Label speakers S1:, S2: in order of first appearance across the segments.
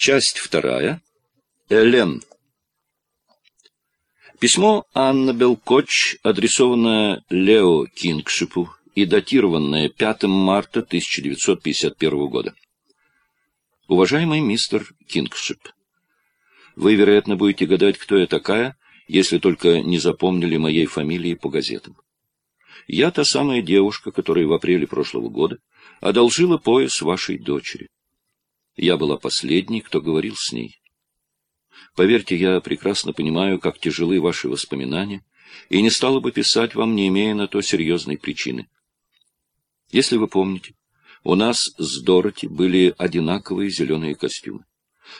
S1: Часть вторая. Элен. Письмо Анна Белкоч, адресованное Лео Кингшипу и датированное 5 марта 1951 года. Уважаемый мистер Кингшип, вы, вероятно, будете гадать, кто я такая, если только не запомнили моей фамилии по газетам. Я та самая девушка, которая в апреле прошлого года одолжила пояс вашей дочери. Я была последней, кто говорил с ней. Поверьте, я прекрасно понимаю, как тяжелы ваши воспоминания, и не стала бы писать вам, не имея на то серьезной причины. Если вы помните, у нас с Дороти были одинаковые зеленые костюмы.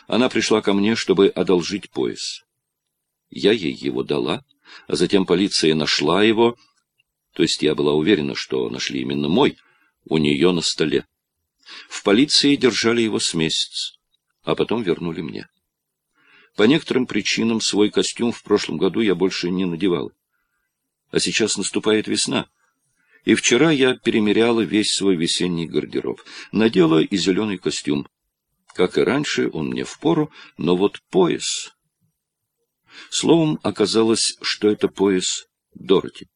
S1: Она пришла ко мне, чтобы одолжить пояс. Я ей его дала, а затем полиция нашла его, то есть я была уверена, что нашли именно мой, у нее на столе. В полиции держали его с месяц, а потом вернули мне. По некоторым причинам свой костюм в прошлом году я больше не надевал. А сейчас наступает весна. И вчера я перемеряла весь свой весенний гардероб. Надела и зеленый костюм. Как и раньше, он мне впору, но вот пояс... Словом, оказалось, что это пояс Дороти.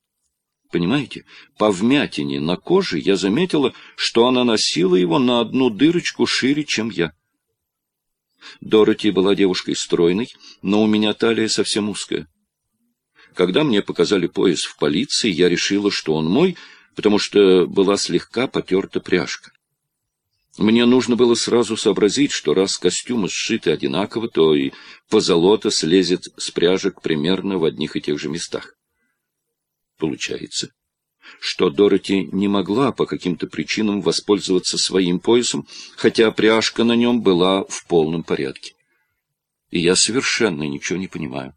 S1: Понимаете, по вмятине на коже я заметила, что она носила его на одну дырочку шире, чем я. Дороти была девушкой стройной, но у меня талия совсем узкая. Когда мне показали пояс в полиции, я решила, что он мой, потому что была слегка потерта пряжка. Мне нужно было сразу сообразить, что раз костюмы сшиты одинаково, то и позолота слезет с пряжек примерно в одних и тех же местах. Получается, что Дороти не могла по каким-то причинам воспользоваться своим поясом, хотя пряжка на нем была в полном порядке. И я совершенно ничего не понимаю.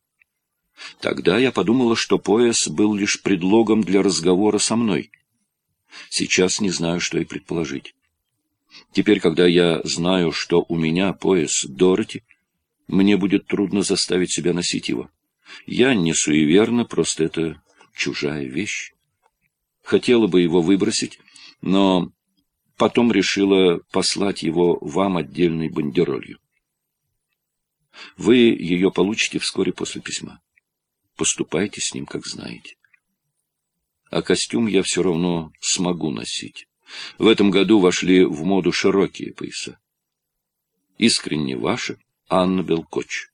S1: Тогда я подумала, что пояс был лишь предлогом для разговора со мной. Сейчас не знаю, что и предположить. Теперь, когда я знаю, что у меня пояс Дороти, мне будет трудно заставить себя носить его. Я не суеверна, просто это чужая вещь. Хотела бы его выбросить, но потом решила послать его вам отдельной бандеролью. Вы ее получите вскоре после письма. Поступайте с ним, как знаете. А костюм я все равно смогу носить. В этом году вошли в моду широкие пояса. Искренне ваша Анна Белкоч.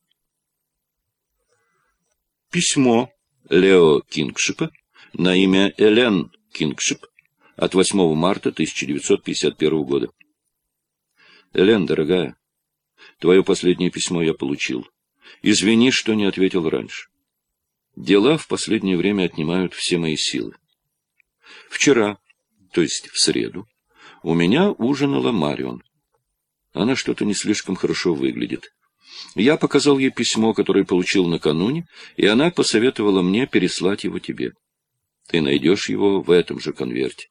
S1: Письмо Лео Кингшипа на имя Элен Кингшип от 8 марта 1951 года. Элен, дорогая, твое последнее письмо я получил. Извини, что не ответил раньше. Дела в последнее время отнимают все мои силы. Вчера, то есть в среду, у меня ужинала Марион. Она что-то не слишком хорошо выглядит. Я показал ей письмо, которое получил накануне, и она посоветовала мне переслать его тебе. Ты найдешь его в этом же конверте.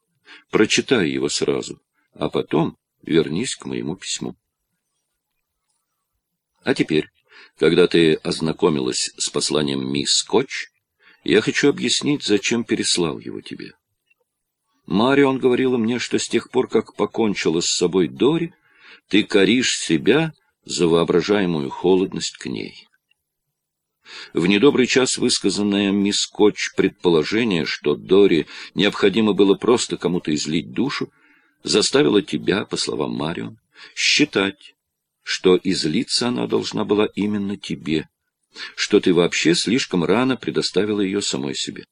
S1: Прочитай его сразу, а потом вернись к моему письму. А теперь, когда ты ознакомилась с посланием мисс Скотч, я хочу объяснить, зачем переслал его тебе. Марион говорила мне, что с тех пор, как покончила с собой Дори, ты коришь себя за воображаемую холодность к ней. В недобрый час высказанное мисс Коч предположение, что Дори необходимо было просто кому-то излить душу, заставило тебя, по словам Марион, считать, что излиться она должна была именно тебе, что ты вообще слишком рано предоставила ее самой себе.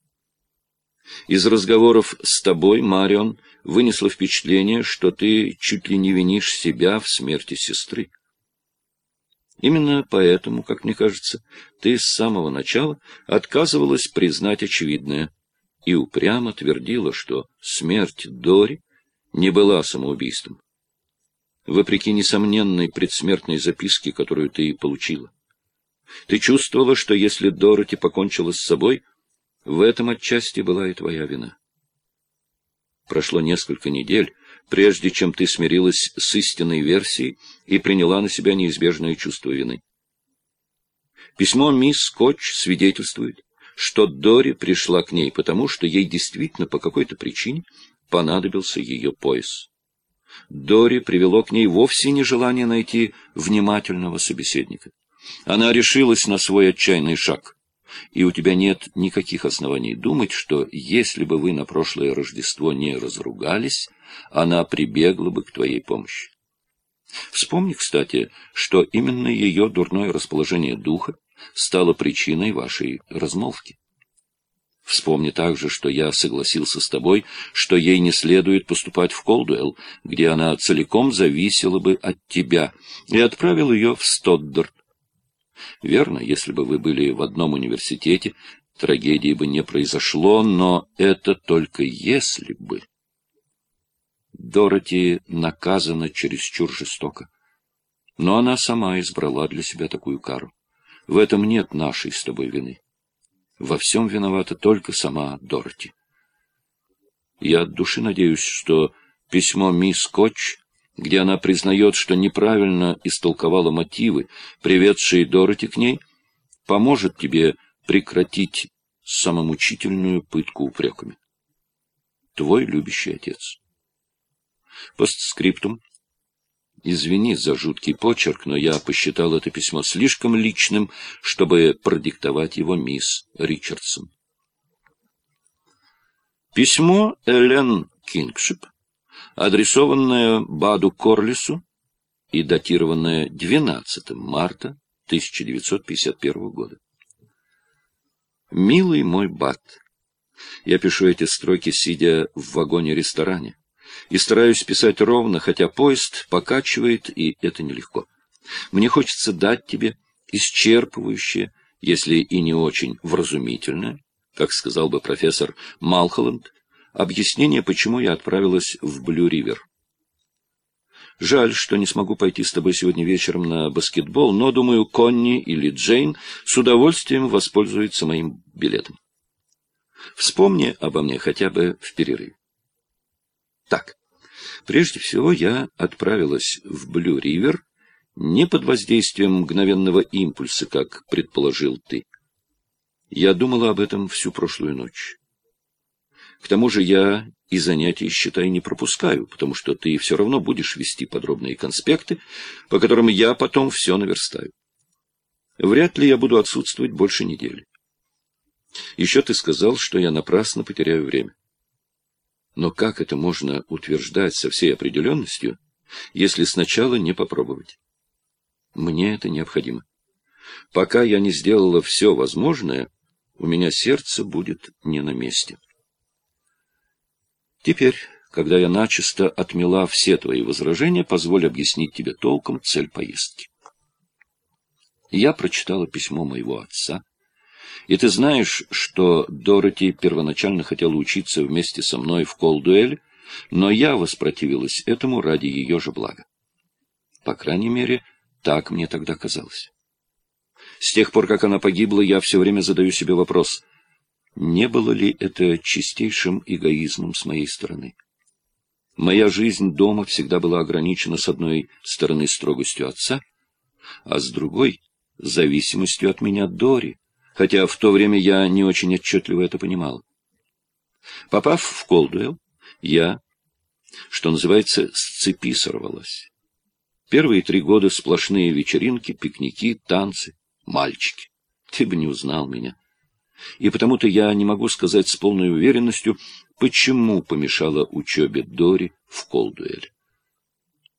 S1: Из разговоров с тобой, Марион, вынесла впечатление, что ты чуть ли не винишь себя в смерти сестры. Именно поэтому, как мне кажется, ты с самого начала отказывалась признать очевидное и упрямо твердила, что смерть Дори не была самоубийством. Вопреки несомненной предсмертной записке, которую ты получила. Ты чувствовала, что если Дороти покончила с собой, в этом отчасти была и твоя вина. Прошло несколько недель, прежде чем ты смирилась с истинной версией и приняла на себя неизбежное чувство вины. Письмо мисс Скотч свидетельствует, что Дори пришла к ней потому, что ей действительно по какой-то причине понадобился ее пояс. Дори привело к ней вовсе не желание найти внимательного собеседника. Она решилась на свой отчаянный шаг, и у тебя нет никаких оснований думать, что если бы вы на прошлое Рождество не разругались, она прибегла бы к твоей помощи. Вспомни, кстати, что именно ее дурное расположение духа стало причиной вашей размолвки. Вспомни также, что я согласился с тобой, что ей не следует поступать в Колдуэлл, где она целиком зависела бы от тебя, и отправил ее в Стоддерт. Верно, если бы вы были в одном университете, трагедии бы не произошло, но это только если бы. Дороти наказана чересчур жестоко. Но она сама избрала для себя такую кару. В этом нет нашей с тобой вины. Во всем виновата только сама Дороти. Я от души надеюсь, что письмо мисс Котч, где она признает, что неправильно истолковала мотивы, приведшие Дороти к ней, поможет тебе прекратить самомучительную пытку упреками. Твой любящий отец. Постскриптум. Извини за жуткий почерк, но я посчитал это письмо слишком личным, чтобы продиктовать его мисс Ричардсон. Письмо Элен Кингшип, адресованное Баду Корлису и датированное 12 марта 1951 года. «Милый мой Бад, я пишу эти строки, сидя в вагоне-ресторане и стараюсь писать ровно, хотя поезд покачивает, и это нелегко. Мне хочется дать тебе исчерпывающее, если и не очень вразумительное, как сказал бы профессор Малхолланд, объяснение, почему я отправилась в Блю-Ривер. Жаль, что не смогу пойти с тобой сегодня вечером на баскетбол, но, думаю, Конни или Джейн с удовольствием воспользуются моим билетом. Вспомни обо мне хотя бы в перерыве. Так, прежде всего я отправилась в Блю-Ривер не под воздействием мгновенного импульса, как предположил ты. Я думала об этом всю прошлую ночь. К тому же я и занятий, считай, не пропускаю, потому что ты все равно будешь вести подробные конспекты, по которым я потом все наверстаю. Вряд ли я буду отсутствовать больше недели. Еще ты сказал, что я напрасно потеряю время. Но как это можно утверждать со всей определенностью, если сначала не попробовать? Мне это необходимо. Пока я не сделала все возможное, у меня сердце будет не на месте. Теперь, когда я начисто отмела все твои возражения, позволь объяснить тебе толком цель поездки. Я прочитала письмо моего отца, и ты знаешь, что Дороти первоначально хотела учиться вместе со мной в Колдуэль, но я воспротивилась этому ради ее же блага. По крайней мере, так мне тогда казалось. С тех пор, как она погибла, я все время задаю себе вопрос, не было ли это чистейшим эгоизмом с моей стороны? Моя жизнь дома всегда была ограничена с одной стороны строгостью отца, а с другой — зависимостью от меня Дори, хотя в то время я не очень отчетливо это понимал. Попав в Колдуэлл, я, что называется, с цепи сорвалась. Первые три года сплошные вечеринки, пикники, танцы, мальчики. Ты бы не узнал меня. И потому-то я не могу сказать с полной уверенностью, почему помешала учебе Дори в Колдуэле.